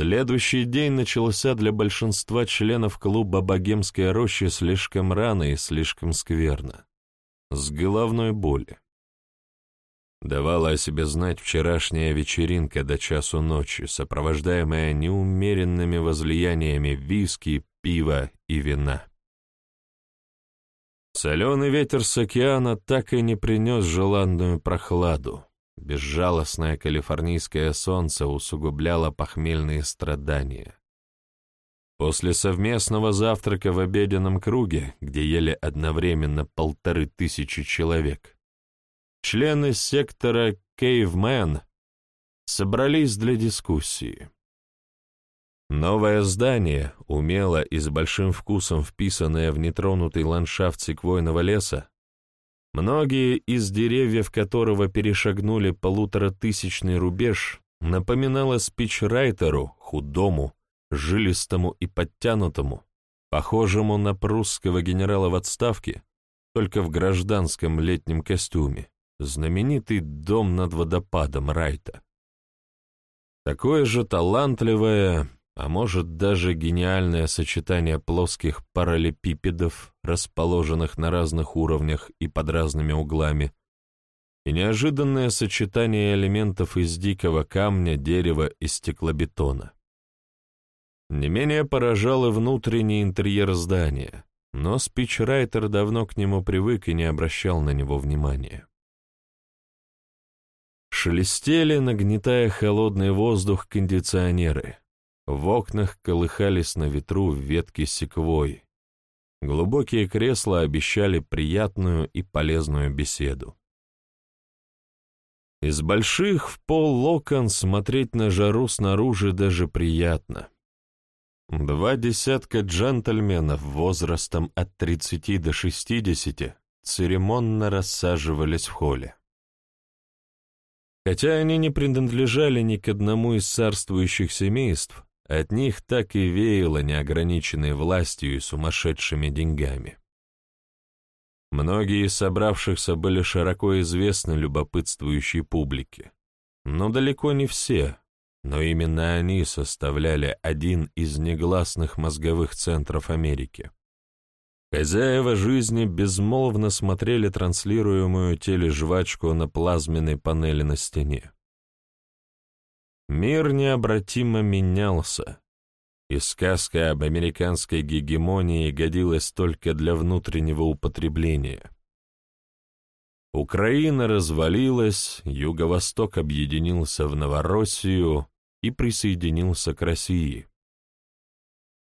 Следующий день начался для большинства членов клуба «Богемская роща» слишком рано и слишком скверно. С головной боли. Давала о себе знать вчерашняя вечеринка до часу ночи, сопровождаемая неумеренными возлияниями виски, пива и вина. Соленый ветер с океана так и не принес желанную прохладу. Безжалостное калифорнийское солнце усугубляло похмельные страдания. После совместного завтрака в обеденном круге, где ели одновременно полторы тысячи человек, члены сектора Caveman собрались для дискуссии. Новое здание, умело и с большим вкусом вписанное в нетронутый ландшафт секвойного леса, Многие из деревьев которого перешагнули полуторатысячный рубеж, напоминало спичрайтеру, худому, жилистому и подтянутому, похожему на прусского генерала в отставке, только в гражданском летнем костюме, знаменитый дом над водопадом Райта. Такое же талантливое, а может даже гениальное сочетание плоских параллелепипедов, расположенных на разных уровнях и под разными углами, и неожиданное сочетание элементов из дикого камня, дерева и стеклобетона. Не менее поражал и внутренний интерьер здания, но спичрайтер давно к нему привык и не обращал на него внимания. Шелестели, нагнетая холодный воздух кондиционеры, в окнах колыхались на ветру ветки секвой. Глубокие кресла обещали приятную и полезную беседу. Из больших в пол локон смотреть на жару снаружи даже приятно. Два десятка джентльменов возрастом от 30 до 60 церемонно рассаживались в холле. Хотя они не принадлежали ни к одному из царствующих семейств, от них так и веяло неограниченной властью и сумасшедшими деньгами. Многие из собравшихся были широко известны любопытствующей публике, но далеко не все, но именно они составляли один из негласных мозговых центров Америки. Хозяева жизни безмолвно смотрели транслируемую тележвачку на плазменной панели на стене. Мир необратимо менялся, и сказка об американской гегемонии годилась только для внутреннего употребления. Украина развалилась, Юго-Восток объединился в Новороссию и присоединился к России.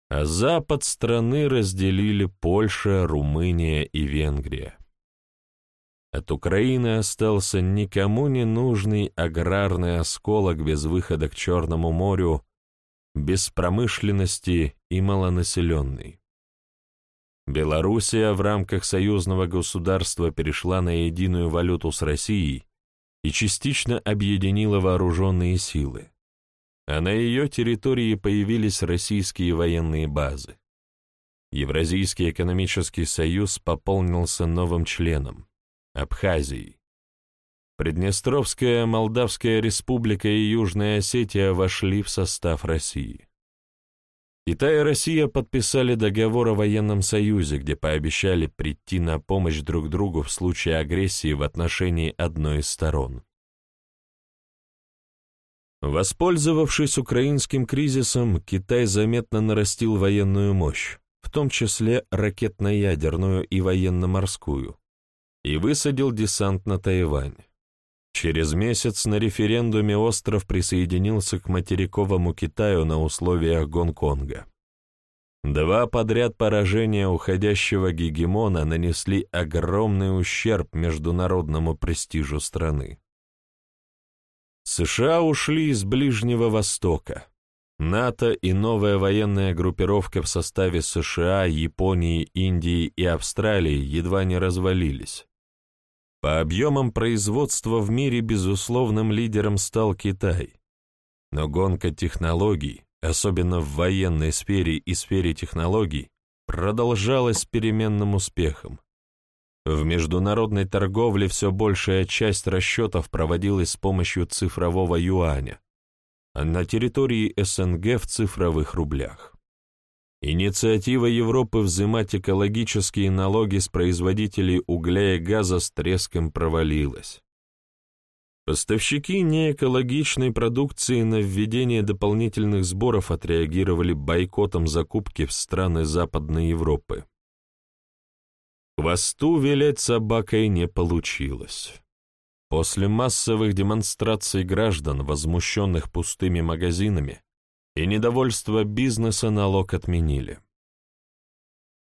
А запад страны разделили Польша, Румыния и Венгрия. От Украины остался никому не нужный аграрный осколок без выхода к Черному морю, без промышленности и малонаселенный. Белоруссия в рамках союзного государства перешла на единую валюту с Россией и частично объединила вооруженные силы, а на ее территории появились российские военные базы. Евразийский экономический союз пополнился новым членом Абхазией. Приднестровская Молдавская республика и Южная Осетия вошли в состав России. Китай и Россия подписали договор о военном союзе, где пообещали прийти на помощь друг другу в случае агрессии в отношении одной из сторон. Воспользовавшись украинским кризисом, Китай заметно нарастил военную мощь, в том числе ракетно-ядерную и военно-морскую, и высадил десант на Тайвань. Через месяц на референдуме остров присоединился к материковому Китаю на условиях Гонконга. Два подряд поражения уходящего гегемона нанесли огромный ущерб международному престижу страны. США ушли из Ближнего Востока. НАТО и новая военная группировка в составе США, Японии, Индии и Австралии едва не развалились. По объемам производства в мире безусловным лидером стал Китай. Но гонка технологий, особенно в военной сфере и сфере технологий, продолжалась с переменным успехом. В международной торговле все большая часть расчетов проводилась с помощью цифрового юаня. а на территории СНГ в цифровых рублях. Инициатива Европы взимать экологические налоги с производителей угля и газа с треском провалилась. Поставщики неэкологичной продукции на введение дополнительных сборов отреагировали бойкотом закупки в страны Западной Европы. Хвосту вилять собакой не получилось. После массовых демонстраций граждан, возмущенных пустыми магазинами, и недовольство бизнеса налог отменили.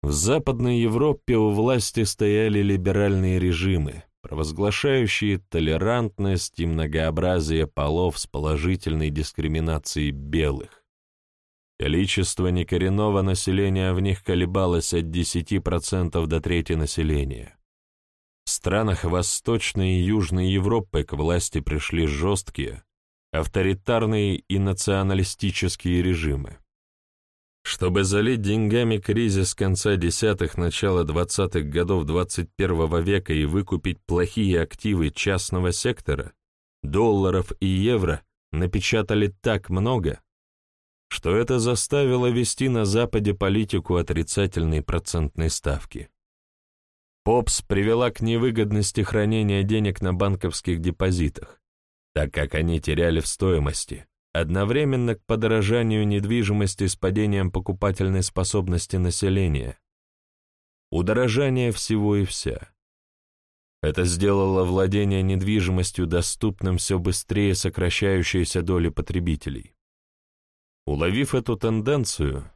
В Западной Европе у власти стояли либеральные режимы, провозглашающие толерантность и многообразие полов с положительной дискриминацией белых. Количество некоренного населения в них колебалось от 10% до трети населения. В странах Восточной и Южной Европы к власти пришли жесткие, авторитарные и националистические режимы. Чтобы залить деньгами кризис конца десятых, начала двадцатых годов 21 века и выкупить плохие активы частного сектора, долларов и евро напечатали так много, что это заставило вести на Западе политику отрицательной процентной ставки. ПОПС привела к невыгодности хранения денег на банковских депозитах, так как они теряли в стоимости, одновременно к подорожанию недвижимости с падением покупательной способности населения. Удорожание всего и вся. Это сделало владение недвижимостью доступным все быстрее сокращающейся доли потребителей. Уловив эту тенденцию,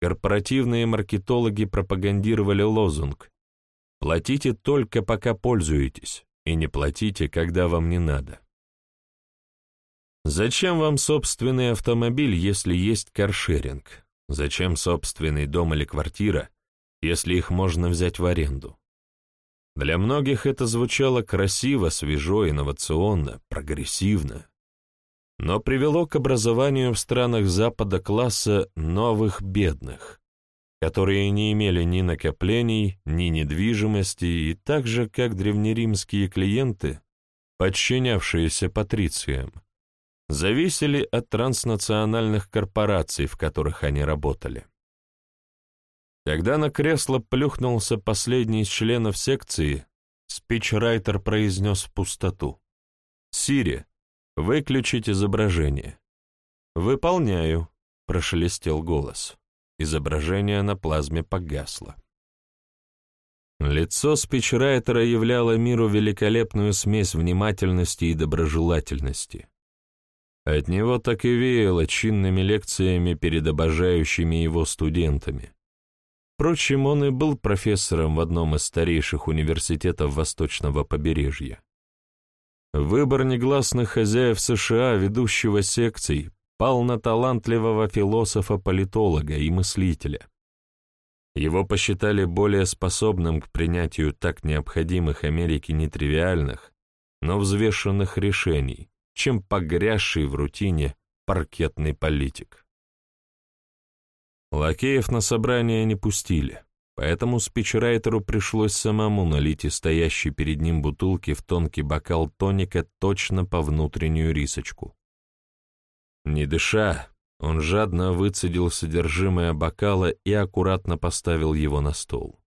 корпоративные маркетологи пропагандировали лозунг «Платите только пока пользуетесь, и не платите, когда вам не надо». Зачем вам собственный автомобиль, если есть каршеринг? Зачем собственный дом или квартира, если их можно взять в аренду? Для многих это звучало красиво, свежо, инновационно, прогрессивно, но привело к образованию в странах Запада класса новых бедных, которые не имели ни накоплений, ни недвижимости, и так же, как древнеримские клиенты, подчинявшиеся патрициям, зависели от транснациональных корпораций, в которых они работали. Когда на кресло плюхнулся последний из членов секции, спичрайтер произнес в пустоту. «Сири, выключить изображение». «Выполняю», — прошелестел голос. Изображение на плазме погасло. Лицо спичрайтера являло миру великолепную смесь внимательности и доброжелательности. От него так и веяло чинными лекциями перед обожающими его студентами. Впрочем, он и был профессором в одном из старейших университетов Восточного побережья. Выбор негласных хозяев США, ведущего секций, пал на талантливого философа-политолога и мыслителя. Его посчитали более способным к принятию так необходимых Америке нетривиальных, но взвешенных решений, чем погрязший в рутине паркетный политик. Лакеев на собрание не пустили, поэтому спичрайтеру пришлось самому налить из стоящей перед ним бутылки в тонкий бокал тоника точно по внутреннюю рисочку. Не дыша, он жадно выцедил содержимое бокала и аккуратно поставил его на стол.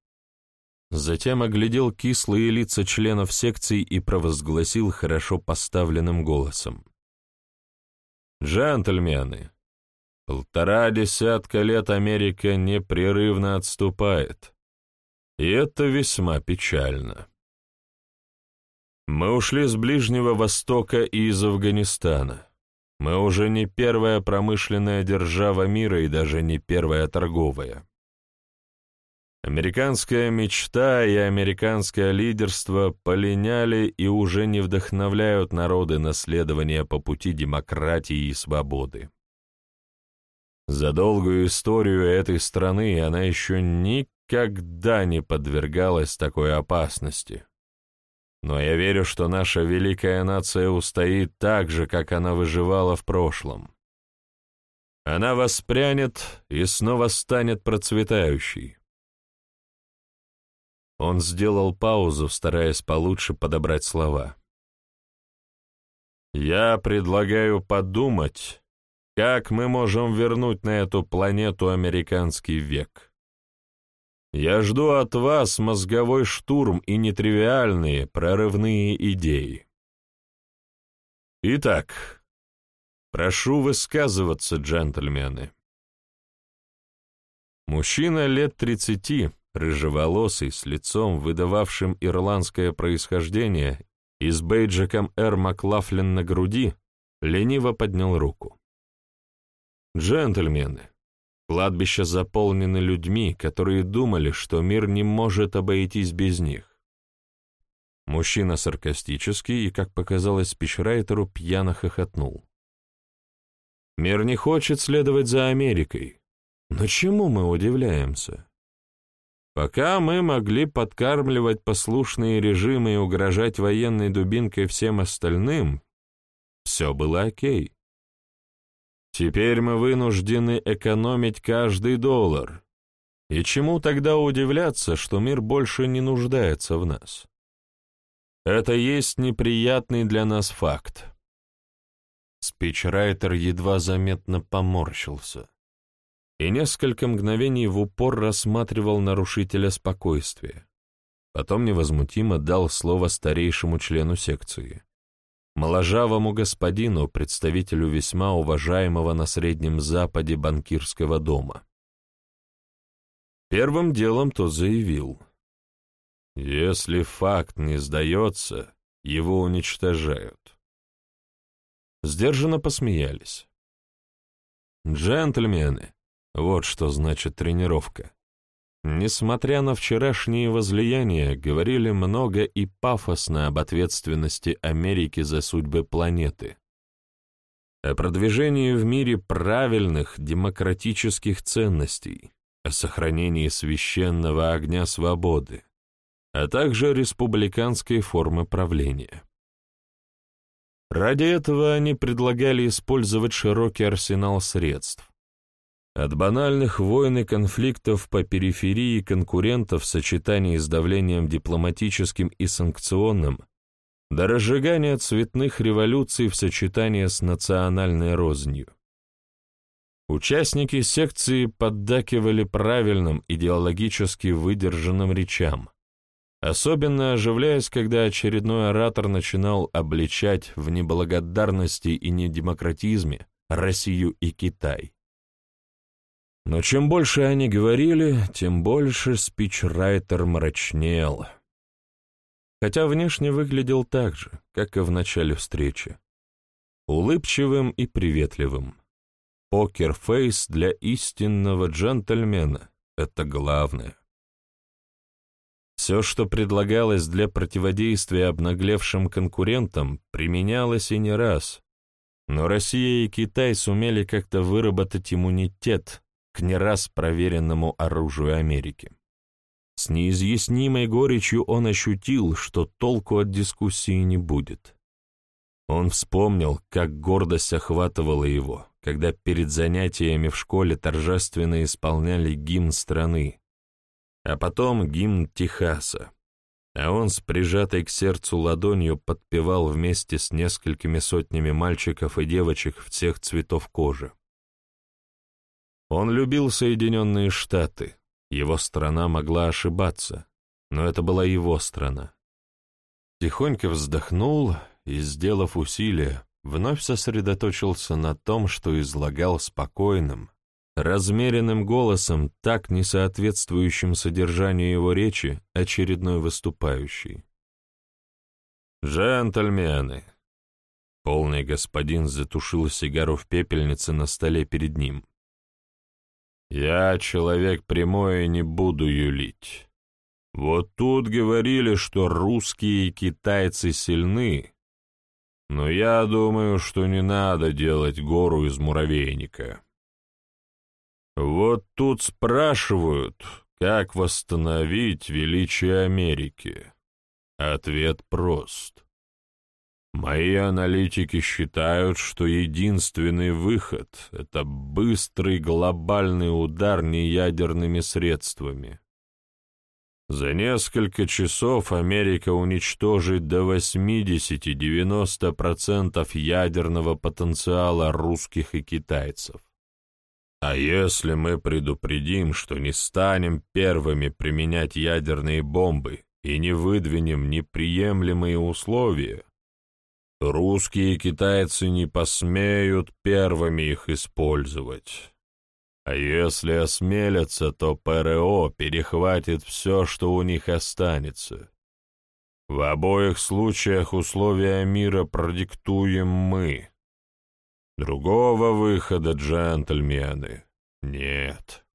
Затем оглядел кислые лица членов секции и провозгласил хорошо поставленным голосом. «Джентльмены, полтора десятка лет Америка непрерывно отступает, и это весьма печально. Мы ушли с Ближнего Востока и из Афганистана. Мы уже не первая промышленная держава мира и даже не первая торговая. Американская мечта и американское лидерство полиняли и уже не вдохновляют народы наследования по пути демократии и свободы. За долгую историю этой страны она еще никогда не подвергалась такой опасности. Но я верю, что наша великая нация устоит так же, как она выживала в прошлом. Она воспрянет и снова станет процветающей. Он сделал паузу, стараясь получше подобрать слова. «Я предлагаю подумать Как мы можем вернуть на эту планету американский век? Я жду от вас мозговой штурм и нетривиальные, прорывные идеи. Итак, прошу высказываться, джентльмены. Мужчина лет тридцати, рыжеволосый, с лицом, выдававшим ирландское происхождение, и с бейджиком Р. Маклафлин на груди, лениво поднял руку. «Джентльмены, кладбища заполнены людьми, которые думали, что мир не может обойтись без них. Мужчина саркастический и, как показалось спичрайтеру, пьяно хохотнул. Мир не хочет следовать за Америкой. Но чему мы удивляемся? Пока мы могли подкармливать послушные режимы и угрожать военной дубинкой всем остальным, все было окей. Теперь мы вынуждены экономить каждый доллар. И чему тогда удивляться, что мир больше не нуждается в нас? Это есть неприятный для нас факт. Спичрайтер едва заметно поморщился и несколько мгновений в упор рассматривал нарушителя спокойствия. Потом невозмутимо дал слово старейшему члену секции, моложавому господину, представителю весьма уважаемого на Среднем Западе банкирского дома. Первым делом тот заявил, «Если факт не сдается, его уничтожают». Сдержанно посмеялись. «Джентльмены, вот что значит тренировка. Несмотря на вчерашние возлияния, говорили много и пафосно об ответственности Америки за судьбы планеты, о продвижении в мире правильных демократических ценностей, о сохранении священного огня свободы, а также республиканской формы правления. Ради этого они предлагали использовать широкий арсенал средств, от банальных войн и конфликтов по периферии конкурентов в сочетании с давлением дипломатическим и санкционным до разжигания цветных революций в сочетании с национальной рознью. Участники секции поддакивали правильным идеологически выдержанным речам, особенно оживляясь, когда очередной оратор начинал обличать в неблагодарности и недемократизме Россию и Китай. Но чем больше они говорили, тем больше спичрайтер мрачнел. Хотя внешне выглядел так же, как и в начале встречи. Улыбчивым и приветливым. Покер-фейс для истинного джентльмена — это главное. Все, что предлагалось для противодействия обнаглевшим конкурентам, применялось и не раз. Но Россия и Китай сумели как-то выработать иммунитет, к не раз проверенному оружию Америки. С неизъяснимой горечью он ощутил, что толку от дискуссии не будет. Он вспомнил, как гордость охватывала его, когда перед занятиями в школе торжественно исполняли гимн страны, а потом гимн Техаса, а он с прижатой к сердцу ладонью подпевал вместе с несколькими сотнями мальчиков и девочек всех цветов кожи. Он любил Соединенные Штаты. Его страна могла ошибаться, но это была его страна. Тихонько вздохнул и, сделав усилие, вновь сосредоточился на том, что излагал спокойным, размеренным голосом, так не соответствующим содержанию его речи, очередной выступающий. «Джентльмены!» Полный господин затушил сигару в пепельнице на столе перед ним. Я человек прямой и не буду юлить. Вот тут говорили, что русские и китайцы сильны, но я думаю, что не надо делать гору из муравейника. Вот тут спрашивают, как восстановить величие Америки. Ответ прост. Мои аналитики считают, что единственный выход — это быстрый глобальный удар неядерными средствами. За несколько часов Америка уничтожит до 80-90% ядерного потенциала русских и китайцев. А если мы предупредим, что не станем первыми применять ядерные бомбы и не выдвинем неприемлемые условия, русские и китайцы не посмеют первыми их использовать. А если осмелятся, то ПРО перехватит все, что у них останется. В обоих случаях условия мира продиктуем мы. Другого выхода, джентльмены, нет.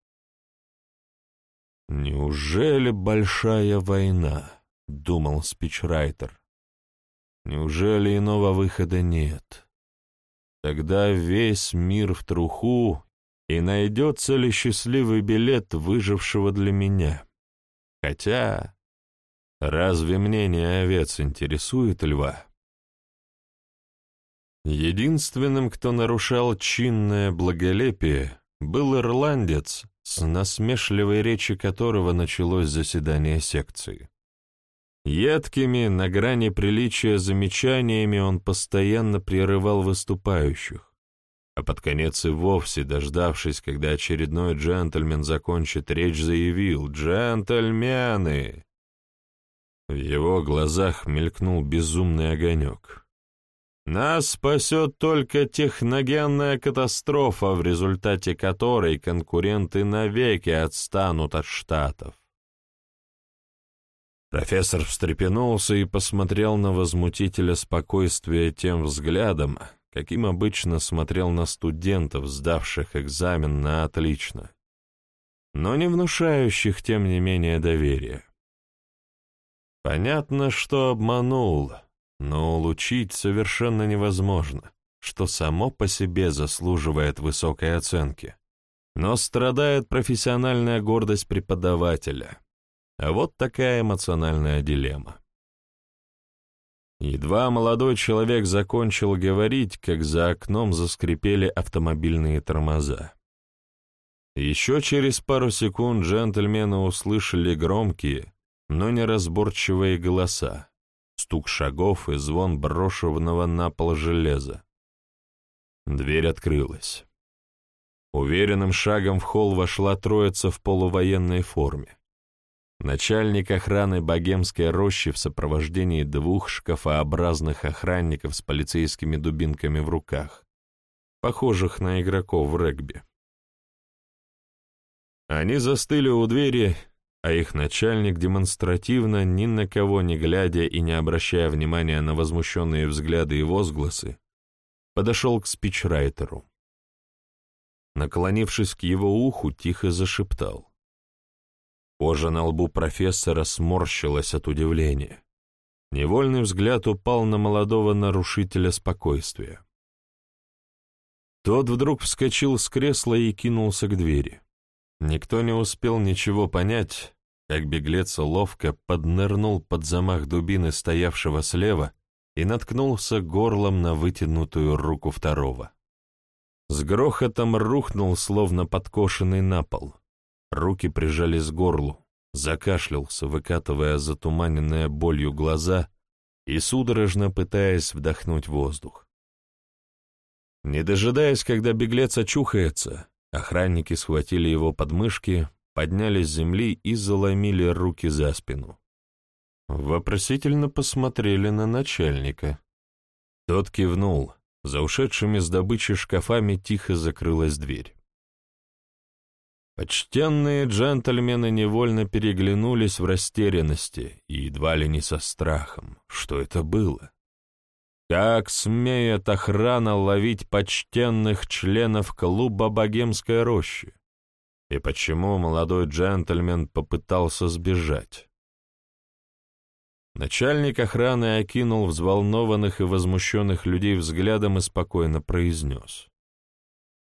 «Неужели большая война?» — думал спичрайтер. «Неужели иного выхода нет? Тогда весь мир в труху, и найдется ли счастливый билет выжившего для меня? Хотя, разве мнение овец интересует льва?» Единственным, кто нарушал чинное благолепие, был ирландец, с насмешливой речи которого началось заседание секции. Едкими, на грани приличия замечаниями он постоянно прерывал выступающих, а под конец и вовсе, дождавшись, когда очередной джентльмен закончит речь, заявил «Джентльмены!». В его глазах мелькнул безумный огонек. Нас спасет только техногенная катастрофа, в результате которой конкуренты навеки отстанут от Штатов. Профессор встрепенулся и посмотрел на возмутителя спокойствия тем взглядом, каким обычно смотрел на студентов, сдавших экзамен на отлично, но не внушающих, тем не менее, доверия. Понятно, что обманул, но улучить совершенно невозможно, что само по себе заслуживает высокой оценки. Но страдает профессиональная гордость преподавателя. Вот такая эмоциональная дилемма. Едва молодой человек закончил говорить, как за окном заскрипели автомобильные тормоза. Еще через пару секунд джентльмены услышали громкие, но неразборчивые голоса стук шагов и звон брошенного на пол железа. Дверь открылась. Уверенным шагом в холл вошла троица в полувоенной форме. Начальник охраны богемской рощи в сопровождении двух шкафообразных охранников с полицейскими дубинками в руках, похожих на игроков в регби. Они застыли у двери а их начальник демонстративно, ни на кого не глядя и не обращая внимания на возмущенные взгляды и возгласы, подошел к спичрайтеру. Наклонившись к его уху, тихо зашептал. Кожа на лбу профессора сморщилась от удивления. Невольный взгляд упал на молодого нарушителя спокойствия. Тот вдруг вскочил с кресла и кинулся к двери. Никто не успел ничего понять, как беглец ловко поднырнул под замах дубины стоявшего слева и наткнулся горлом на вытянутую руку второго. С грохотом рухнул, словно подкошенный на пол. Руки прижались к горлу, закашлялся, выкатывая затуманенные болью глаза и судорожно пытаясь вдохнуть воздух. Не дожидаясь, когда беглец очухается, Охранники схватили его подмышки, подняли с земли и заломили руки за спину. Вопросительно посмотрели на начальника. Тот кивнул. За ушедшими с добычи шкафами тихо закрылась дверь. Почтенные джентльмены невольно переглянулись в растерянности и едва ли не со страхом. Что это было? Как смеет охрана ловить почтенных членов клуба «Богемской рощи»? И почему молодой джентльмен попытался сбежать? Начальник охраны окинул взволнованных и возмущенных людей взглядом и спокойно произнес.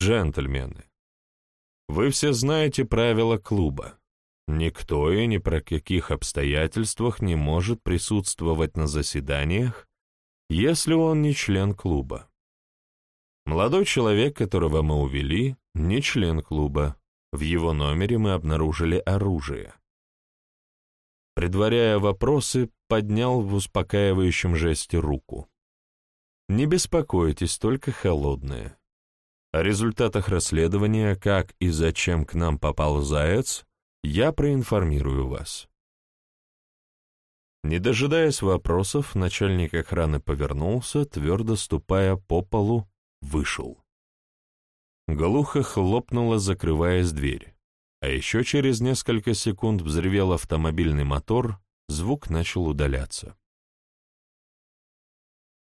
«Джентльмены, вы все знаете правила клуба. Никто и ни про каких обстоятельствах не может присутствовать на заседаниях, если он не член клуба. Молодой человек, которого мы увели, не член клуба. В его номере мы обнаружили оружие. предваряя вопросы, поднял в успокаивающем жесте руку. «Не беспокойтесь, только холодные. О результатах расследования, как и зачем к нам попал заяц, я проинформирую вас». Не дожидаясь вопросов, начальник охраны повернулся, твердо ступая по полу, вышел. Глухо хлопнула, закрываясь дверь. А еще через несколько секунд взревел автомобильный мотор, звук начал удаляться.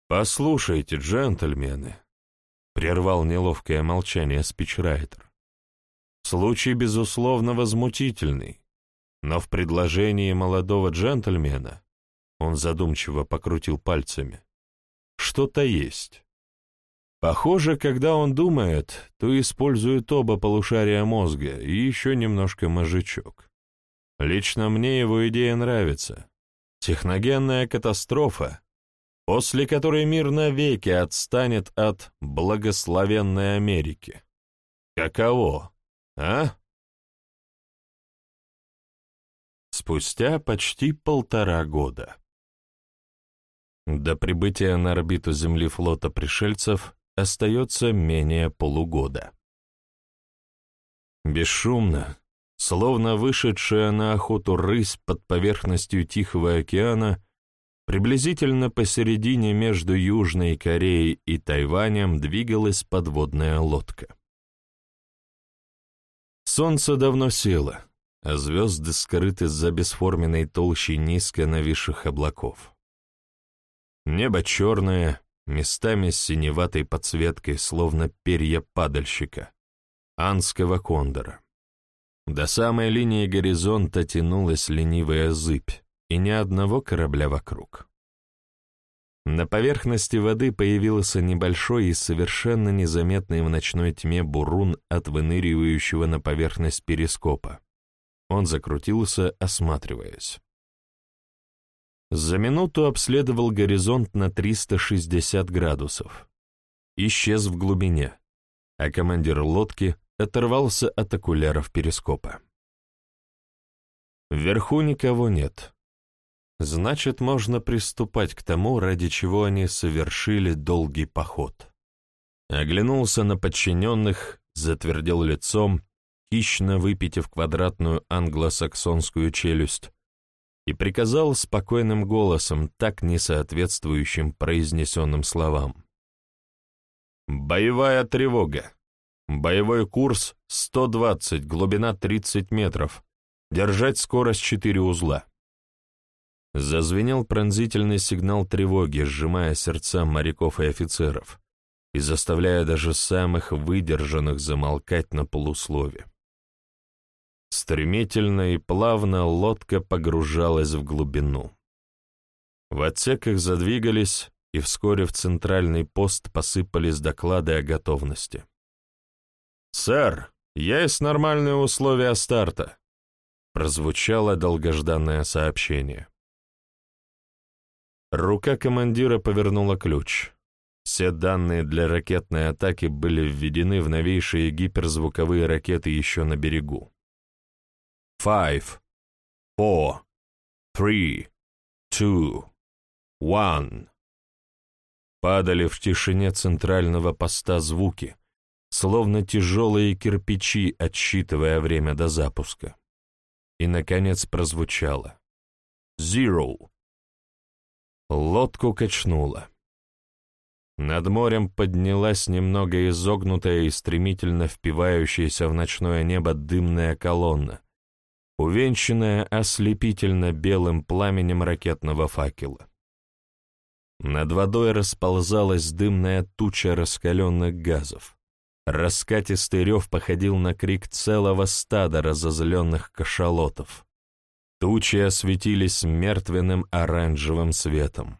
«Послушайте, джентльмены», — прервал неловкое молчание спичрайтер. «Случай, безусловно, возмутительный, но в предложении молодого джентльмена, он задумчиво покрутил пальцами, что-то есть. Похоже, когда он думает, то использует оба полушария мозга и еще немножко мозжечок. Лично мне его идея нравится. Техногенная катастрофа, после которой мир навеки отстанет от благословенной Америки. Каково, а? Спустя почти полтора года. До прибытия на орбиту Земли флота пришельцев остается менее полугода. Бесшумно, словно вышедшая на охоту рысь под поверхностью Тихого океана, приблизительно посередине между Южной Кореей и Тайванем двигалась подводная лодка. Солнце давно село, а звезды скрыты за бесформенной толщей низко нависших облаков. Небо черное, местами с синеватой подсветкой, словно перья падальщика, анского кондора. До самой линии горизонта тянулась ленивая зыбь, и ни одного корабля вокруг. На поверхности воды появился небольшой и совершенно незаметный в ночной тьме бурун от выныривающего на поверхность перископа. Он закрутился, осматриваясь. За минуту обследовал горизонт на 360 градусов. Исчез в глубине, а командир лодки оторвался от окуляров перископа. Вверху никого нет. Значит, можно приступать к тому, ради чего они совершили долгий поход. Оглянулся на подчиненных, затвердел лицом, хищно выпитив квадратную англосаксонскую челюсть, и приказал спокойным голосом, так не соответствующим произнесенным словам. «Боевая тревога. Боевой курс 120, глубина 30 метров. Держать скорость 4 узла». Зазвенел пронзительный сигнал тревоги, сжимая сердца моряков и офицеров и заставляя даже самых выдержанных замолкать на полуслове. Стремительно и плавно лодка погружалась в глубину. В отсеках задвигались, и вскоре в центральный пост посыпались доклады о готовности. «Сэр, есть нормальные условия старта», — прозвучало долгожданное сообщение. Рука командира повернула ключ. Все данные для ракетной атаки были введены в новейшие гиперзвуковые ракеты еще на берегу. Five, four, three, two, one. Падали в тишине центрального поста звуки, словно тяжелые кирпичи, отсчитывая время до запуска. И, наконец, прозвучало. Zero. Лодку качнуло. Над морем поднялась немного изогнутая и стремительно впивающаяся в ночное небо дымная колонна, увенчанная ослепительно белым пламенем ракетного факела. Над водой расползалась дымная туча раскаленных газов. Раскатистый рев походил на крик целого стада разозленных кашалотов. Тучи осветились мертвенным оранжевым светом.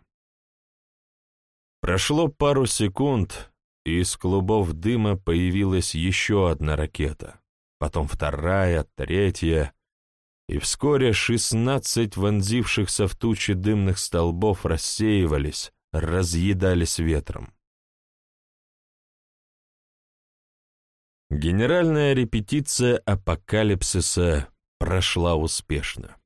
Прошло пару секунд, и из клубов дыма появилась еще одна ракета, потом вторая, третья, и вскоре шестнадцать вонзившихся в тучи дымных столбов рассеивались, разъедались ветром. Генеральная репетиция апокалипсиса прошла успешно.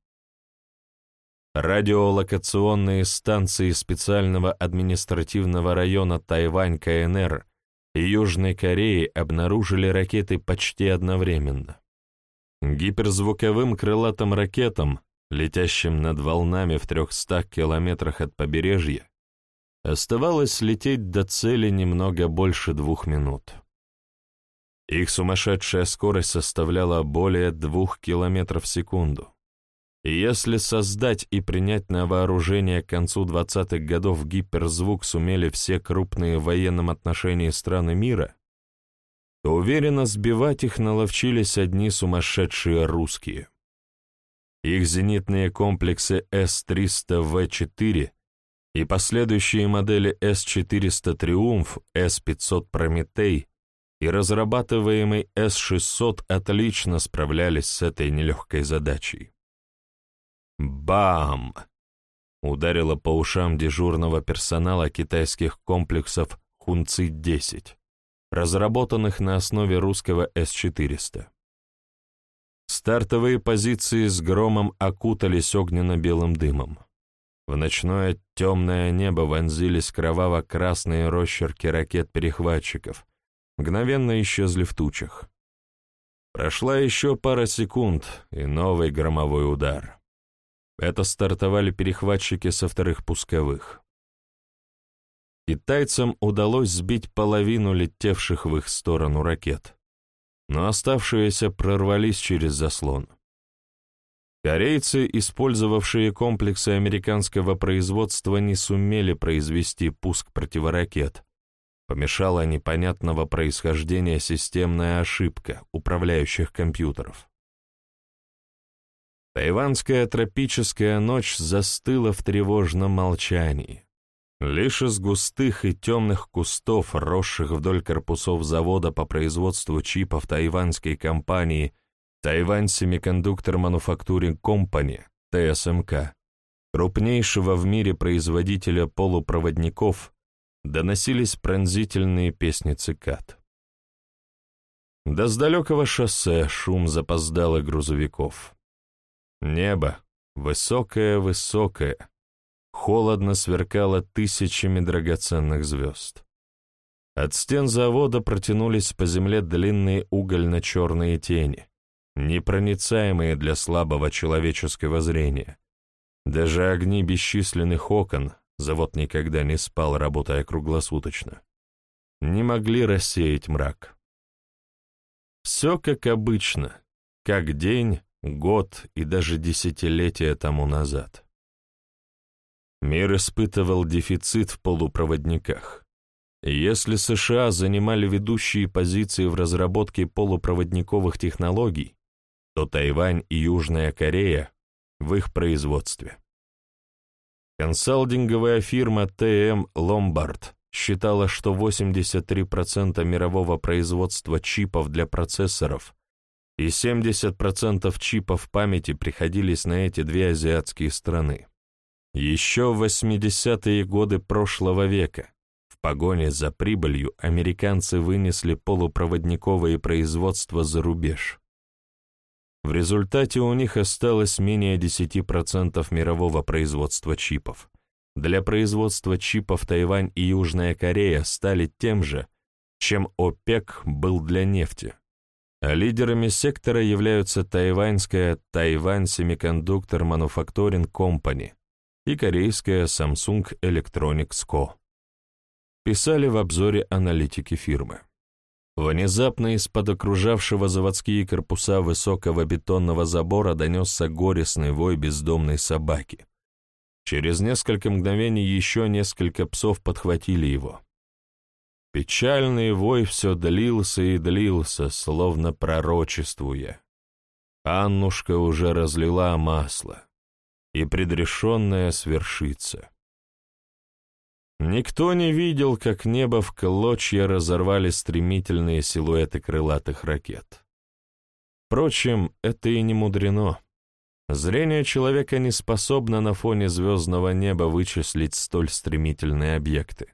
Радиолокационные станции специального административного района Тайвань КНР и Южной Кореи обнаружили ракеты почти одновременно. Гиперзвуковым крылатым ракетам, летящим над волнами в 300 километрах от побережья, оставалось лететь до цели немного больше двух минут. Их сумасшедшая скорость составляла более двух километров в секунду. Если создать и принять на вооружение к концу 20-х годов гиперзвук сумели все крупные в военном отношении страны мира, то уверенно сбивать их наловчились одни сумасшедшие русские. Их зенитные комплексы С-300В4 и последующие модели С-400 «Триумф», С-500 «Прометей» и разрабатываемый С-600 отлично справлялись с этой нелегкой задачей. Бам! Ударило по ушам дежурного персонала китайских комплексов Хунци-10, разработанных на основе русского С-400. Стартовые позиции с громом окутались огненно-белым дымом. В ночное темное небо вонзились кроваво-красные росчерки ракет-перехватчиков, мгновенно исчезли в тучах. Прошла еще пара секунд, и новый громовой удар. Это стартовали перехватчики со вторых пусковых. Китайцам удалось сбить половину летевших в их сторону ракет, но оставшиеся прорвались через заслон. Корейцы, использовавшие комплексы американского производства, не сумели произвести пуск противоракет, Помешала непонятного происхождения системная ошибка управляющих компьютеров. Тайванская тропическая ночь застыла в тревожном молчании. Лишь из густых и темных кустов, росших вдоль корпусов завода по производству чипов тайваньской компании Тайвань Семикондуктор Мануфактуринг Компани, ТСМК, крупнейшего в мире производителя полупроводников, доносились пронзительные песни цикад. Да с далекого шоссе шум запоздалых грузовиков. Небо, высокое-высокое, холодно сверкало тысячами драгоценных звезд. От стен завода протянулись по земле длинные угольно-черные тени, непроницаемые для слабого человеческого зрения. Даже огни бесчисленных окон, завод никогда не спал, работая круглосуточно, не могли рассеять мрак. Все как обычно, как день, год и даже десятилетия тому назад. Мир испытывал дефицит в полупроводниках. Если США занимали ведущие позиции в разработке полупроводниковых технологий, то Тайвань и Южная Корея в их производстве. Консалдинговая фирма ТМ Ломбард считала, что 83% мирового производства чипов для процессоров и 70% чипов памяти приходились на эти две азиатские страны. Еще в 80-е годы прошлого века в погоне за прибылью американцы вынесли полупроводниковые производства за рубеж. В результате у них осталось менее 10% мирового производства чипов. Для производства чипов Тайвань и Южная Корея стали тем же, чем ОПЕК был для нефти. А лидерами сектора являются тайваньская Taiwan Semiconductor Manufacturing Company и корейская Samsung Electronics Co. Писали в обзоре аналитики фирмы. Внезапно из-под окружавшего заводские корпуса высокого бетонного забора донесся горестный вой бездомной собаки. Через несколько мгновений еще несколько псов подхватили его. Печальный вой все длился и длился, словно пророчествуя. Аннушка уже разлила масло, и предрешенное свершится. Никто не видел, как небо в клочья разорвали стремительные силуэты крылатых ракет. Впрочем, это и не мудрено. Зрение человека не способно на фоне звездного неба вычислить столь стремительные объекты.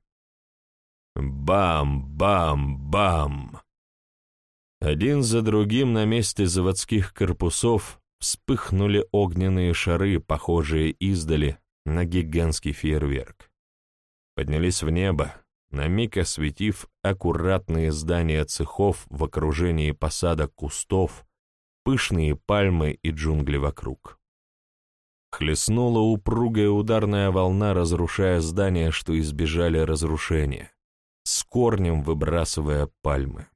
Бам-бам-бам! Один за другим на месте заводских корпусов вспыхнули огненные шары, похожие издали на гигантский фейерверк. Поднялись в небо, на миг осветив аккуратные здания цехов в окружении посадок кустов, пышные пальмы и джунгли вокруг. Хлестнула упругая ударная волна, разрушая здания, что избежали разрушения, с корнем выбрасывая пальмы.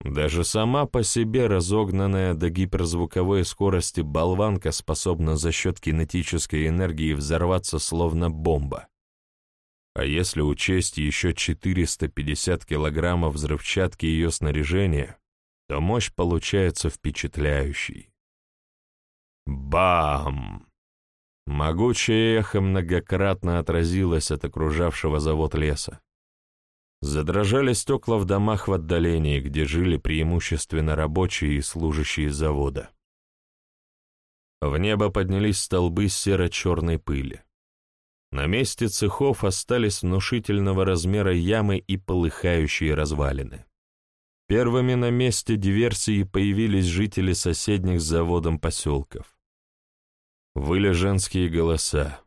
Даже сама по себе разогнанная до гиперзвуковой скорости болванка способна за счет кинетической энергии взорваться словно бомба. А если учесть еще 450 килограммов взрывчатки ее снаряжения, то мощь получается впечатляющей. Бам! Могучее эхо многократно отразилось от окружавшего завод леса. Задрожали стекла в домах в отдалении, где жили преимущественно рабочие и служащие завода. В небо поднялись столбы серо-черной пыли. На месте цехов остались внушительного размера ямы и полыхающие развалины. Первыми на месте диверсии появились жители соседних с заводом поселков. Выли женские голоса.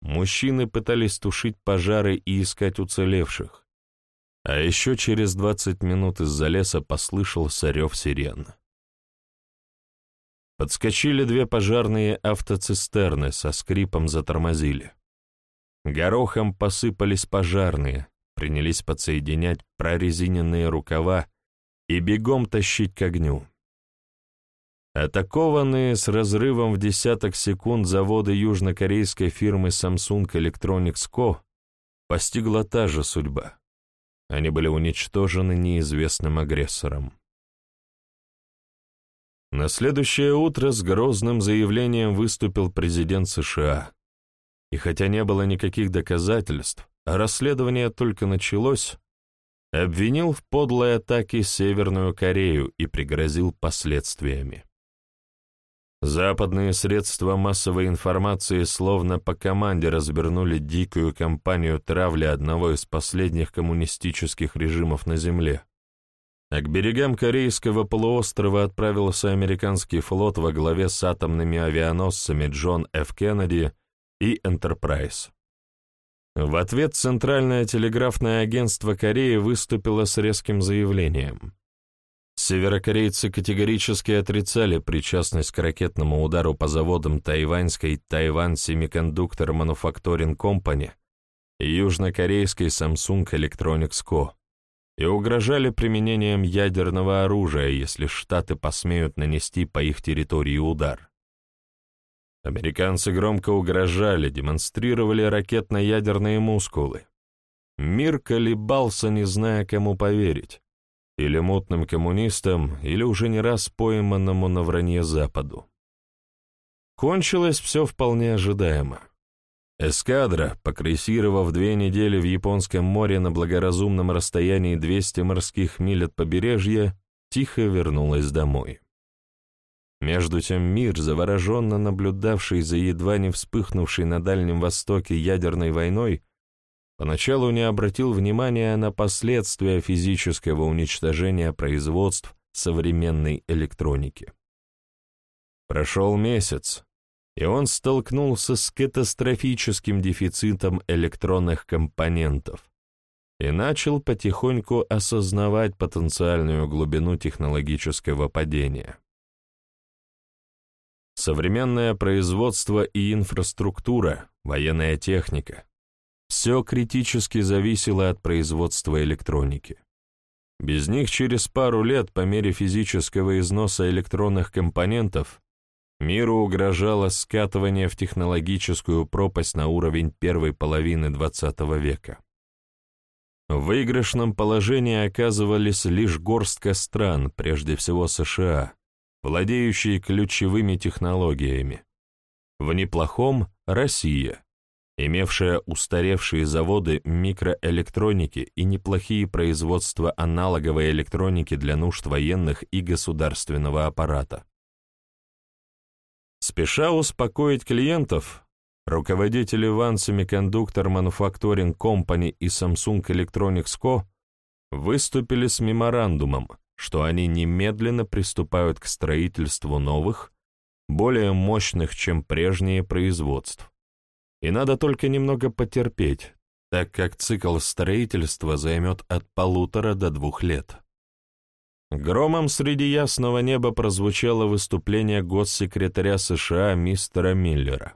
Мужчины пытались тушить пожары и искать уцелевших. А еще через двадцать минут из-за леса послышался рев сирен. Подскочили две пожарные автоцистерны, со скрипом затормозили. Горохом посыпались пожарные, принялись подсоединять прорезиненные рукава и бегом тащить к огню. Атакованные с разрывом в десяток секунд заводы южнокорейской фирмы Samsung Electronics Co. постигла та же судьба. Они были уничтожены неизвестным агрессором. На следующее утро с грозным заявлением выступил президент США. И хотя не было никаких доказательств, а расследование только началось, обвинил в подлой атаке Северную Корею и пригрозил последствиями. Западные средства массовой информации словно по команде развернули дикую кампанию травли одного из последних коммунистических режимов на Земле. А к берегам Корейского полуострова отправился американский флот во главе с атомными авианосцами Джон Ф. Кеннеди и «Энтерпрайз». В ответ Центральное телеграфное агентство Кореи выступило с резким заявлением. Северокорейцы категорически отрицали причастность к ракетному удару по заводам тайваньской Тайван Semiconductor Manufacturing Company и южнокорейской Samsung Electronics Co. и угрожали применением ядерного оружия, если Штаты посмеют нанести по их территории удар. Американцы громко угрожали, демонстрировали ракетно-ядерные мускулы. Мир колебался, не зная, кому поверить или мутным коммунистам, или уже не раз пойманному на вранье Западу. Кончилось все вполне ожидаемо. Эскадра, покрейсировав две недели в Японском море на благоразумном расстоянии 200 морских миль от побережья, тихо вернулась домой. Между тем мир, завороженно наблюдавший за едва не вспыхнувшей на Дальнем Востоке ядерной войной, поначалу не обратил внимания на последствия физического уничтожения производств современной электроники. Прошел месяц, и он столкнулся с катастрофическим дефицитом электронных компонентов и начал потихоньку осознавать потенциальную глубину технологического падения. Современное производство и инфраструктура, военная техника, все критически зависело от производства электроники. Без них через пару лет, по мере физического износа электронных компонентов, миру угрожало скатывание в технологическую пропасть на уровень первой половины XX века. В выигрышном положении оказывались лишь горстка стран, прежде всего США, владеющие ключевыми технологиями. В неплохом — Россия, имевшая устаревшие заводы микроэлектроники и неплохие производства аналоговой электроники для нужд военных и государственного аппарата. Спеша успокоить клиентов, руководители One Semiconductor Manufacturing Company и Samsung Electronics Co. выступили с меморандумом, что они немедленно приступают к строительству новых, более мощных, чем прежние производств. И надо только немного потерпеть, так как цикл строительства займет от полутора до двух лет. Громом среди ясного неба прозвучало выступление госсекретаря США мистера Миллера.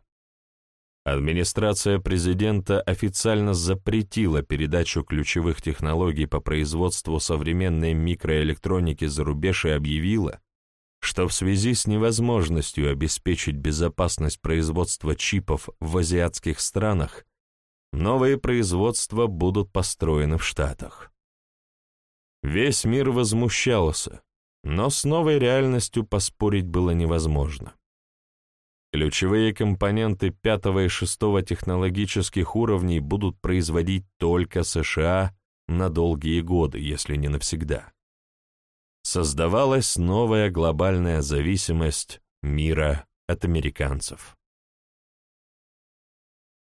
Администрация президента официально запретила передачу ключевых технологий по производству современной микроэлектроники за рубеж и объявила, что в связи с невозможностью обеспечить безопасность производства чипов в азиатских странах, новые производства будут построены в Штатах. Весь мир возмущался, но с новой реальностью поспорить было невозможно. Ключевые компоненты пятого и шестого технологических уровней будут производить только США на долгие годы, если не навсегда. Создавалась новая глобальная зависимость мира от американцев.